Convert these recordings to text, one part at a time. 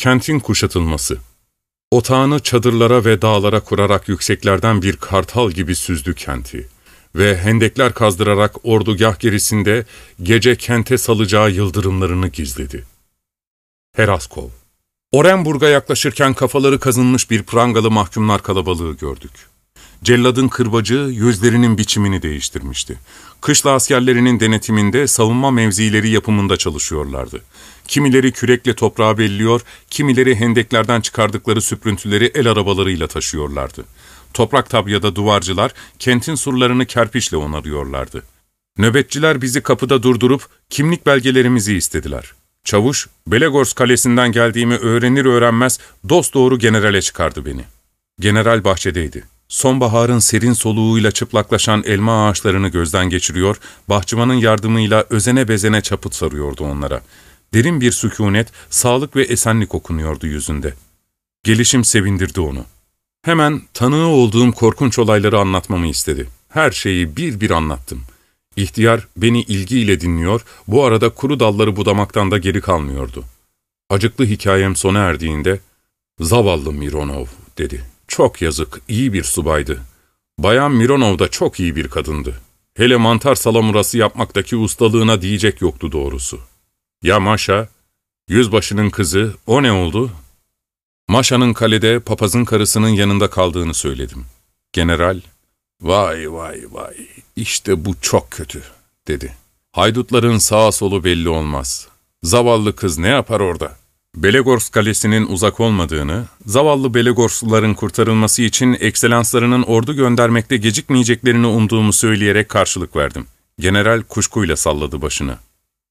Kentin kuşatılması. Otağını çadırlara ve dağlara kurarak yükseklerden bir kartal gibi süzdü kenti ve hendekler kazdırarak ordugah gerisinde gece kente salacağı yıldırımlarını gizledi. Heraskov Orenburg'a yaklaşırken kafaları kazınmış bir prangalı mahkumlar kalabalığı gördük. Celladın kırbacı yüzlerinin biçimini değiştirmişti. Kışla askerlerinin denetiminde savunma mevzileri yapımında çalışıyorlardı. Kimileri kürekle toprağı belliyor, kimileri hendeklerden çıkardıkları süprüntüleri el arabalarıyla taşıyorlardı. Toprak tabyada duvarcılar kentin surlarını kerpiçle onarıyorlardı. Nöbetçiler bizi kapıda durdurup kimlik belgelerimizi istediler. Çavuş, Belegors kalesinden geldiğimi öğrenir öğrenmez dosdoğru generale çıkardı beni. General bahçedeydi. Sonbaharın serin soluğuyla çıplaklaşan elma ağaçlarını gözden geçiriyor, bahçıvanın yardımıyla özene bezene çaput sarıyordu onlara. Derin bir sükunet, sağlık ve esenlik okunuyordu yüzünde. Gelişim sevindirdi onu. Hemen tanığı olduğum korkunç olayları anlatmamı istedi. Her şeyi bir bir anlattım. İhtiyar beni ilgiyle dinliyor, bu arada kuru dalları budamaktan da geri kalmıyordu. Acıklı hikayem sona erdiğinde, ''Zavallı Mironov'' dedi. ''Çok yazık, iyi bir subaydı. Bayan Mironov da çok iyi bir kadındı. Hele mantar salamurası yapmaktaki ustalığına diyecek yoktu doğrusu. Ya Maşa, yüzbaşının kızı, o ne oldu?'' Maşa'nın kalede papazın karısının yanında kaldığını söyledim. General, ''Vay vay vay, işte bu çok kötü.'' dedi. ''Haydutların sağ solu belli olmaz. Zavallı kız ne yapar orada?'' Belegors kalesinin uzak olmadığını, zavallı Belegorsluların kurtarılması için ekselanslarının ordu göndermekte gecikmeyeceklerini umduğumu söyleyerek karşılık verdim. General kuşkuyla salladı başını.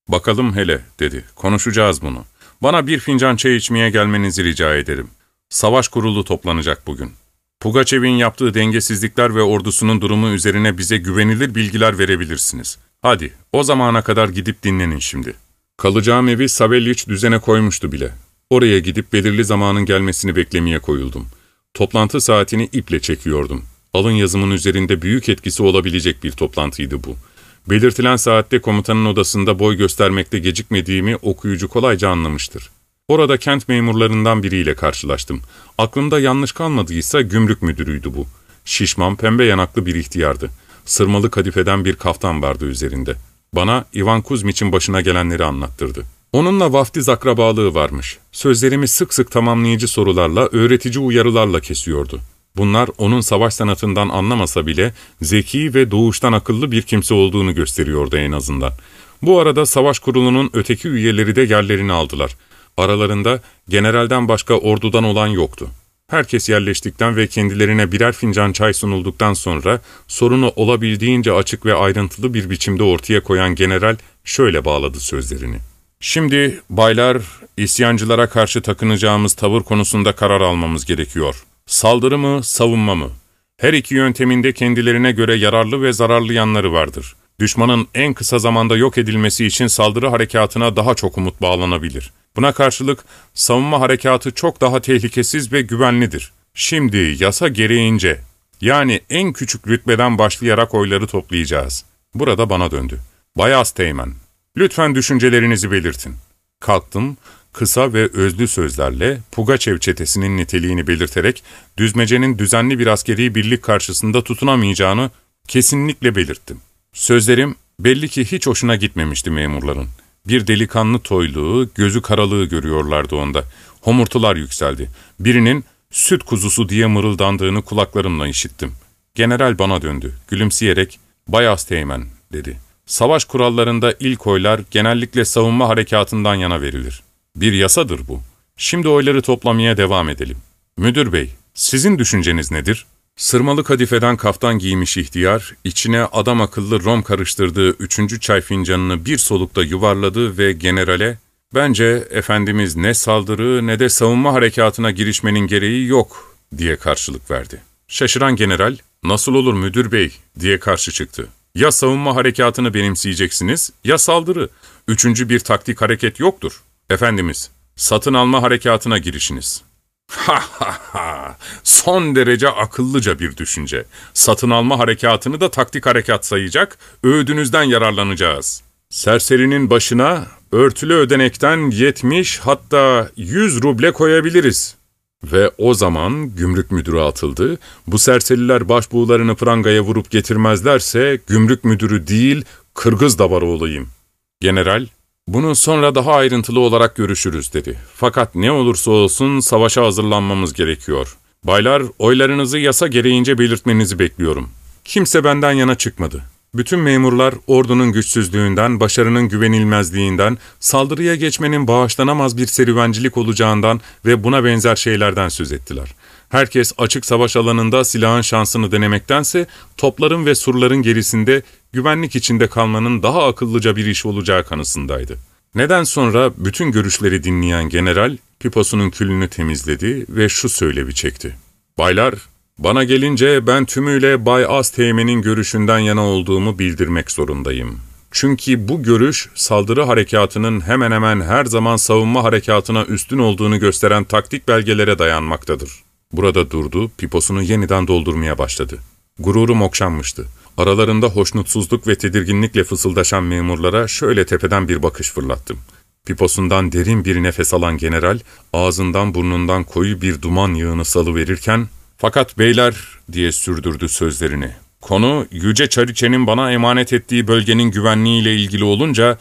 ''Bakalım hele'' dedi. ''Konuşacağız bunu.'' Bana bir fincan çay içmeye gelmenizi rica ederim. Savaş kurulu toplanacak bugün. Pugaçev'in yaptığı dengesizlikler ve ordusunun durumu üzerine bize güvenilir bilgiler verebilirsiniz. Hadi, o zamana kadar gidip dinlenin şimdi. Kalacağım evi Savelyiç düzene koymuştu bile. Oraya gidip belirli zamanın gelmesini beklemeye koyuldum. Toplantı saatini iple çekiyordum. Alın yazımın üzerinde büyük etkisi olabilecek bir toplantıydı bu. Belirtilen saatte komutanın odasında boy göstermekte gecikmediğimi okuyucu kolayca anlamıştır. Orada kent memurlarından biriyle karşılaştım. Aklımda yanlış kalmadıysa gümrük müdürüydü bu. Şişman, pembe yanaklı bir ihtiyardı. Sırmalı kadifeden bir kaftan vardı üzerinde. Bana Ivan Kuzmiç'in başına gelenleri anlattırdı. Onunla vaftiz akrabalığı varmış. Sözlerimi sık sık tamamlayıcı sorularla, öğretici uyarılarla kesiyordu. Bunlar onun savaş sanatından anlamasa bile zeki ve doğuştan akıllı bir kimse olduğunu gösteriyordu en azından. Bu arada savaş kurulunun öteki üyeleri de yerlerini aldılar. Aralarında generalden başka ordudan olan yoktu. Herkes yerleştikten ve kendilerine birer fincan çay sunulduktan sonra sorunu olabildiğince açık ve ayrıntılı bir biçimde ortaya koyan general şöyle bağladı sözlerini. Şimdi baylar, isyancılara karşı takınacağımız tavır konusunda karar almamız gerekiyor. Saldırı mı, savunma mı? Her iki yönteminde kendilerine göre yararlı ve zararlı yanları vardır. Düşmanın en kısa zamanda yok edilmesi için saldırı harekatına daha çok umut bağlanabilir. Buna karşılık savunma harekatı çok daha tehlikesiz ve güvenlidir. Şimdi yasa gereğince, yani en küçük rütbeden başlayarak oyları toplayacağız. Burada bana döndü. Bayaz Teğmen, lütfen düşüncelerinizi belirtin. Kalktım, kısa ve özlü sözlerle Pugaçev çetesinin niteliğini belirterek düzmecenin düzenli bir askeri birlik karşısında tutunamayacağını kesinlikle belirttim. Sözlerim belli ki hiç hoşuna gitmemişti memurların. Bir delikanlı toyluğu, gözü karalığı görüyorlardı onda. Homurtular yükseldi. Birinin süt kuzusu diye mırıldandığını kulaklarımla işittim. General bana döndü. Gülümseyerek, ''Bayaz Teğmen'' dedi. Savaş kurallarında ilk oylar genellikle savunma harekatından yana verilir. Bir yasadır bu. Şimdi oyları toplamaya devam edelim. Müdür bey, sizin düşünceniz nedir? Sırmalı kadifeden kaftan giymiş ihtiyar, içine adam akıllı rom karıştırdığı üçüncü çay fincanını bir solukta yuvarladı ve generale, ''Bence Efendimiz ne saldırı ne de savunma harekatına girişmenin gereği yok.'' diye karşılık verdi. Şaşıran general, ''Nasıl olur müdür bey?'' diye karşı çıktı. ''Ya savunma harekatını benimseyeceksiniz ya saldırı. Üçüncü bir taktik hareket yoktur.'' Efendimiz, satın alma harekatına girişiniz. Ha ha ha! Son derece akıllıca bir düşünce. Satın alma harekatını da taktik harekat sayacak, öğüdünüzden yararlanacağız. Serserinin başına örtülü ödenekten 70 hatta 100 ruble koyabiliriz. Ve o zaman gümrük müdürü atıldı. Bu serseriler başbuğlarını prangaya vurup getirmezlerse gümrük müdürü değil Kırgız davarı olayım. General, bunu sonra daha ayrıntılı olarak görüşürüz dedi. Fakat ne olursa olsun savaşa hazırlanmamız gerekiyor. Baylar, oylarınızı yasa gereğince belirtmenizi bekliyorum. Kimse benden yana çıkmadı. Bütün memurlar ordunun güçsüzlüğünden, başarının güvenilmezliğinden, saldırıya geçmenin bağışlanamaz bir serüvencilik olacağından ve buna benzer şeylerden söz ettiler. Herkes açık savaş alanında silahın şansını denemektense topların ve surların gerisinde güvenlik içinde kalmanın daha akıllıca bir iş olacağı kanısındaydı. Neden sonra bütün görüşleri dinleyen general piposunun külünü temizledi ve şu söylevi çekti. Baylar, bana gelince ben tümüyle Bay Azteğmen'in görüşünden yana olduğumu bildirmek zorundayım. Çünkü bu görüş saldırı harekatının hemen hemen her zaman savunma harekatına üstün olduğunu gösteren taktik belgelere dayanmaktadır. Burada durdu, piposunu yeniden doldurmaya başladı. Gururum okşanmıştı. Aralarında hoşnutsuzluk ve tedirginlikle fısıldaşan memurlara şöyle tepeden bir bakış fırlattım. Piposundan derin bir nefes alan general, ağzından burnundan koyu bir duman yığını salıverirken, ''Fakat beyler'' diye sürdürdü sözlerini. Konu, Yüce Çariçe'nin bana emanet ettiği bölgenin güvenliğiyle ilgili olunca,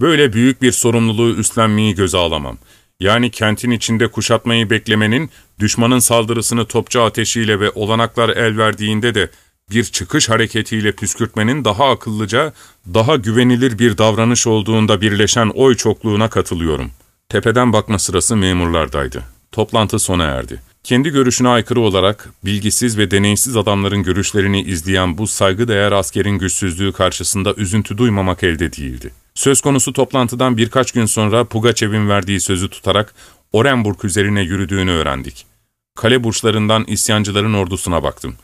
böyle büyük bir sorumluluğu üstlenmeyi göze alamam. Yani kentin içinde kuşatmayı beklemenin, düşmanın saldırısını topçu ateşiyle ve olanaklar el verdiğinde de bir çıkış hareketiyle püskürtmenin daha akıllıca, daha güvenilir bir davranış olduğunda birleşen oy çokluğuna katılıyorum. Tepeden bakma sırası memurlardaydı. Toplantı sona erdi. Kendi görüşüne aykırı olarak bilgisiz ve deneyimsiz adamların görüşlerini izleyen bu saygıdeğer askerin güçsüzlüğü karşısında üzüntü duymamak elde değildi. Söz konusu toplantıdan birkaç gün sonra Pugaçev'in verdiği sözü tutarak Orenburg üzerine yürüdüğünü öğrendik. Kale burçlarından isyancıların ordusuna baktım.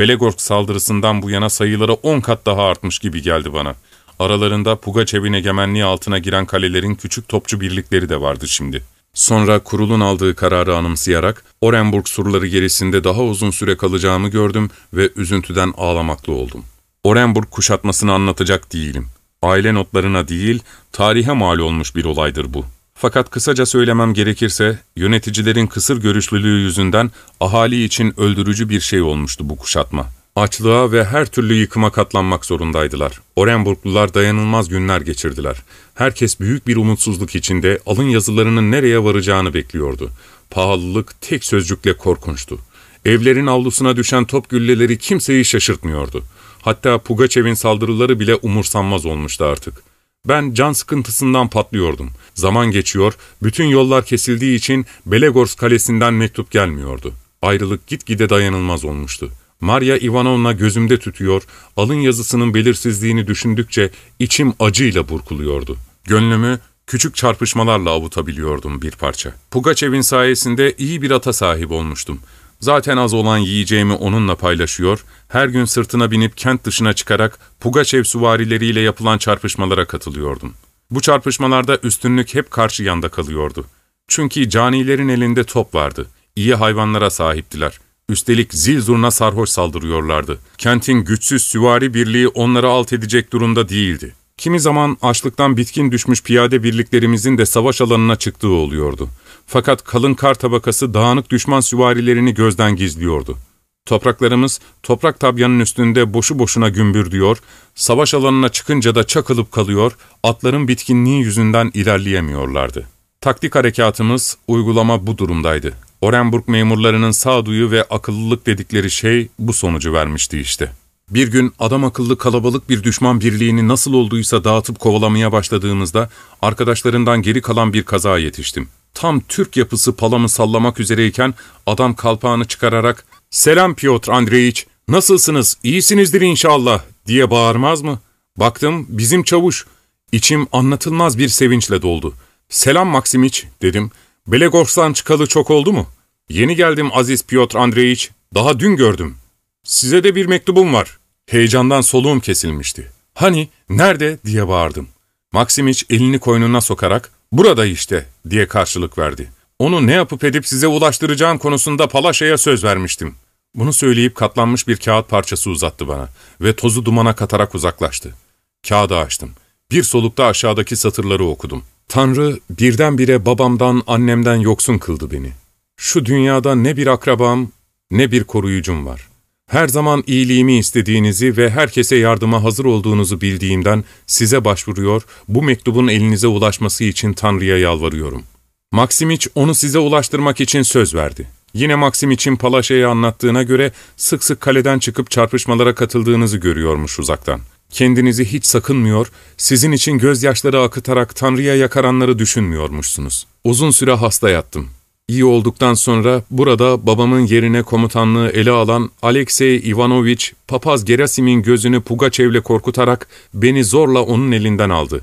Belegorsk saldırısından bu yana sayıları on kat daha artmış gibi geldi bana. Aralarında Pugaçev'in egemenliği altına giren kalelerin küçük topçu birlikleri de vardı şimdi. Sonra kurulun aldığı kararı anımsayarak Orenburg surları gerisinde daha uzun süre kalacağımı gördüm ve üzüntüden ağlamaklı oldum. Orenburg kuşatmasını anlatacak değilim. Aile notlarına değil, tarihe mal olmuş bir olaydır bu. Fakat kısaca söylemem gerekirse, yöneticilerin kısır görüşlülüğü yüzünden ahali için öldürücü bir şey olmuştu bu kuşatma. Açlığa ve her türlü yıkıma katlanmak zorundaydılar. Orenburglular dayanılmaz günler geçirdiler. Herkes büyük bir umutsuzluk içinde alın yazılarının nereye varacağını bekliyordu. Pahalılık tek sözcükle korkunçtu. Evlerin avlusuna düşen top gülleleri kimseyi şaşırtmıyordu. Hatta Pugaçev'in saldırıları bile umursanmaz olmuştu artık. Ben can sıkıntısından patlıyordum. Zaman geçiyor, bütün yollar kesildiği için Belegorsk kalesinden mektup gelmiyordu. Ayrılık gitgide dayanılmaz olmuştu. Maria Ivanovna gözümde tütüyor, alın yazısının belirsizliğini düşündükçe içim acıyla burkuluyordu. Gönlümü küçük çarpışmalarla avutabiliyordum bir parça. Pugaçev'in sayesinde iyi bir ata sahip olmuştum. Zaten az olan yiyeceğimi onunla paylaşıyor, her gün sırtına binip kent dışına çıkarak Pugaçev suvarileriyle yapılan çarpışmalara katılıyordum. Bu çarpışmalarda üstünlük hep karşı yanda kalıyordu. Çünkü canilerin elinde top vardı. İyi hayvanlara sahiptiler. Üstelik zil zurna sarhoş saldırıyorlardı. Kentin güçsüz süvari birliği onları alt edecek durumda değildi. Kimi zaman açlıktan bitkin düşmüş piyade birliklerimizin de savaş alanına çıktığı oluyordu. Fakat kalın kar tabakası dağınık düşman süvarilerini gözden gizliyordu. Topraklarımız toprak tabyanın üstünde boşu boşuna gümbür diyor, savaş alanına çıkınca da çakılıp kalıyor, atların bitkinliği yüzünden ilerleyemiyorlardı. Taktik harekatımız, uygulama bu durumdaydı. Orenburg memurlarının sağduyu ve akıllılık dedikleri şey bu sonucu vermişti işte. Bir gün adam akıllı kalabalık bir düşman birliğini nasıl olduysa dağıtıp kovalamaya başladığımızda arkadaşlarından geri kalan bir kaza yetiştim. Tam Türk yapısı palamı sallamak üzereyken adam kalpağını çıkararak ''Selam Piotr Andreyiç, nasılsınız, iyisinizdir inşallah.'' diye bağırmaz mı? Baktım bizim çavuş. İçim anlatılmaz bir sevinçle doldu. ''Selam Maksimiç'' dedim. ''Belegorsk'tan çıkalı çok oldu mu?'' ''Yeni geldim Aziz Piotr Andreyiç, daha dün gördüm.'' ''Size de bir mektubum var.'' Heyecandan soluğum kesilmişti. ''Hani, nerede?'' diye bağırdım. Maksimiç elini koynuna sokarak ''Burada işte'' diye karşılık verdi. Onu ne yapıp edip size ulaştıracağım konusunda Palaşa'ya söz vermiştim. Bunu söyleyip katlanmış bir kağıt parçası uzattı bana ve tozu dumana katarak uzaklaştı. Kağıdı açtım. Bir solukta aşağıdaki satırları okudum. Tanrı birdenbire babamdan, annemden yoksun kıldı beni. Şu dünyada ne bir akrabam, ne bir koruyucum var. Her zaman iyiliğimi istediğinizi ve herkese yardıma hazır olduğunuzu bildiğimden size başvuruyor, bu mektubun elinize ulaşması için Tanrı'ya yalvarıyorum. Maksimiç onu size ulaştırmak için söz verdi. Yine Maksimiç'in Palaşa'ya anlattığına göre sık sık kaleden çıkıp çarpışmalara katıldığınızı görüyormuş uzaktan. Kendinizi hiç sakınmıyor, sizin için gözyaşları akıtarak Tanrı'ya yakaranları düşünmüyormuşsunuz. Uzun süre hasta yattım. İyi olduktan sonra burada babamın yerine komutanlığı ele alan Alexey Ivanovich, papaz Gerasim'in gözünü Pugaçev'le korkutarak beni zorla onun elinden aldı.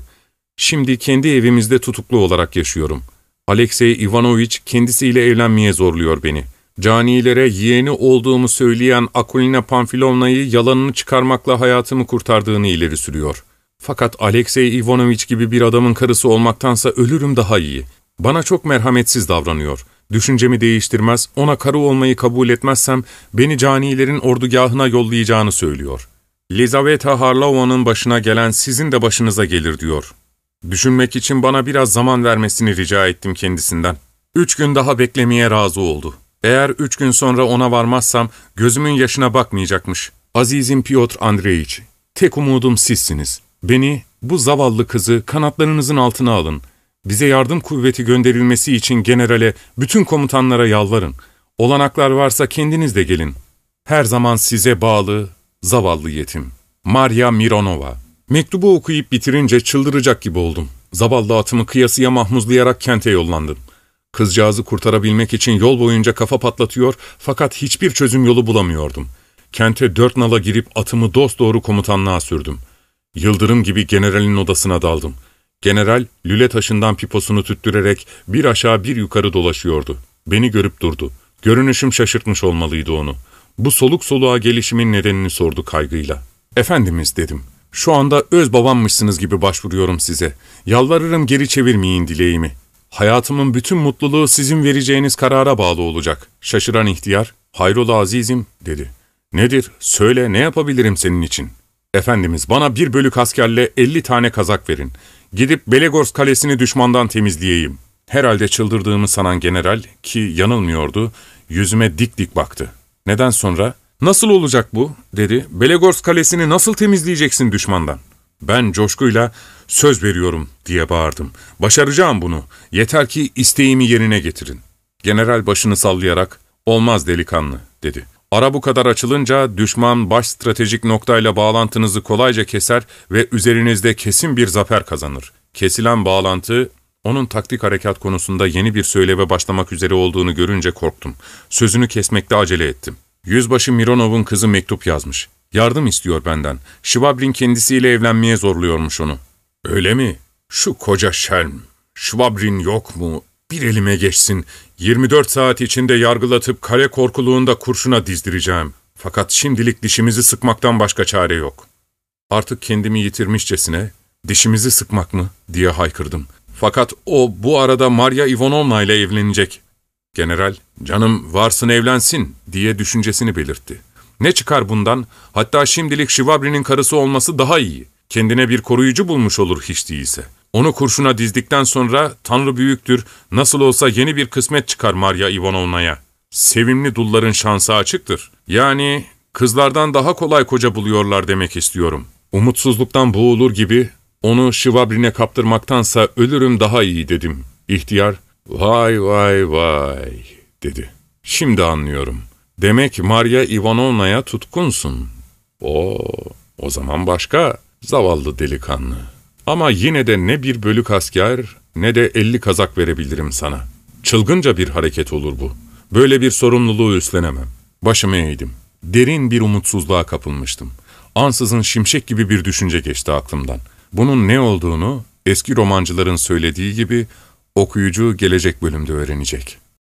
Şimdi kendi evimizde tutuklu olarak yaşıyorum. Alexey Ivanovich kendisiyle evlenmeye zorluyor beni. Canilere yeğeni olduğumu söyleyen Akulina Pamfilovna'yı yalanını çıkarmakla hayatımı kurtardığını ileri sürüyor. Fakat Alexey Ivanovich gibi bir adamın karısı olmaktansa ölürüm daha iyi. Bana çok merhametsiz davranıyor. Düşüncemi değiştirmez, ona karı olmayı kabul etmezsem beni canilerin ordugahına yollayacağını söylüyor. Lizaveta Harlova'nın başına gelen sizin de başınıza gelir diyor. Düşünmek için bana biraz zaman vermesini rica ettim kendisinden. Üç gün daha beklemeye razı oldu. Eğer üç gün sonra ona varmazsam gözümün yaşına bakmayacakmış. Azizim Piotr Andreevich, tek umudum sizsiniz. Beni, bu zavallı kızı kanatlarınızın altına alın. Bize yardım kuvveti gönderilmesi için generale, bütün komutanlara yalvarın. Olanaklar varsa kendiniz de gelin. Her zaman size bağlı, zavallı yetim. Maria Mironova Mektubu okuyup bitirince çıldıracak gibi oldum. Zavallı atımı kıyasıya mahmuzlayarak kente yollandım. Kızcağızı kurtarabilmek için yol boyunca kafa patlatıyor fakat hiçbir çözüm yolu bulamıyordum. Kente dört nala girip atımı dosdoğru komutanlığa sürdüm. Yıldırım gibi generalin odasına daldım. General, lüle taşından piposunu tüttürerek bir aşağı bir yukarı dolaşıyordu. Beni görüp durdu. Görünüşüm şaşırtmış olmalıydı onu. Bu soluk soluğa gelişimin nedenini sordu kaygıyla. Efendimiz dedim. Şu anda öz babammışsınız gibi başvuruyorum size. Yalvarırım geri çevirmeyin dileğimi. Hayatımın bütün mutluluğu sizin vereceğiniz karara bağlı olacak. Şaşıran ihtiyar, hayrola azizim dedi. Nedir? Söyle ne yapabilirim senin için? Efendimiz bana bir bölük askerle elli tane kazak verin. Gidip Belegorsk kalesini düşmandan temizleyeyim. Herhalde çıldırdığımı sanan general, ki yanılmıyordu, yüzüme dik dik baktı. Neden sonra, ''Nasıl olacak bu?'' dedi. ''Belegorsk kalesini nasıl temizleyeceksin düşmandan?'' Ben coşkuyla söz veriyorum diye bağırdım. Başaracağım bunu. Yeter ki isteğimi yerine getirin. General başını sallayarak olmaz delikanlı dedi. Ara bu kadar açılınca düşman baş stratejik noktayla bağlantınızı kolayca keser ve üzerinizde kesin bir zafer kazanır. Kesilen bağlantı onun taktik harekat konusunda yeni bir söyleve başlamak üzere olduğunu görünce korktum. Sözünü kesmekte acele ettim. Yüzbaşı Mironov'un kızı mektup yazmış. Yardım istiyor benden. Şvabrin kendisiyle evlenmeye zorluyormuş onu. Öyle mi? Şu koca şerm. Şvabrin yok mu? Bir elime geçsin. 24 saat içinde yargılatıp kale korkuluğunda kurşuna dizdireceğim. Fakat şimdilik dişimizi sıkmaktan başka çare yok. Artık kendimi yitirmişçesine, dişimizi sıkmak mı diye haykırdım. Fakat o bu arada Maria Ivanovna ile evlenecek. General, canım varsın evlensin diye düşüncesini belirtti. Ne çıkar bundan? Hatta şimdilik Şivabri'nin karısı olması daha iyi. Kendine bir koruyucu bulmuş olur hiç değilse. Onu kurşuna dizdikten sonra Tanrı büyüktür, nasıl olsa yeni bir kısmet çıkar Maria Ivanovna'ya. Sevimli dulların şansı açıktır. Yani kızlardan daha kolay koca buluyorlar demek istiyorum. Umutsuzluktan boğulur gibi onu Şivabrin'e kaptırmaktansa ölürüm daha iyi dedim. İhtiyar, vay vay vay dedi. Şimdi anlıyorum. Demek Maria Ivanovna'ya tutkunsun. O, o zaman başka zavallı delikanlı. Ama yine de ne bir bölük asker ne de elli kazak verebilirim sana. Çılgınca bir hareket olur bu. Böyle bir sorumluluğu üstlenemem. Başımı eğdim. Derin bir umutsuzluğa kapılmıştım. Ansızın şimşek gibi bir düşünce geçti aklımdan. Bunun ne olduğunu eski romancıların söylediği gibi okuyucu gelecek bölümde öğrenecek.''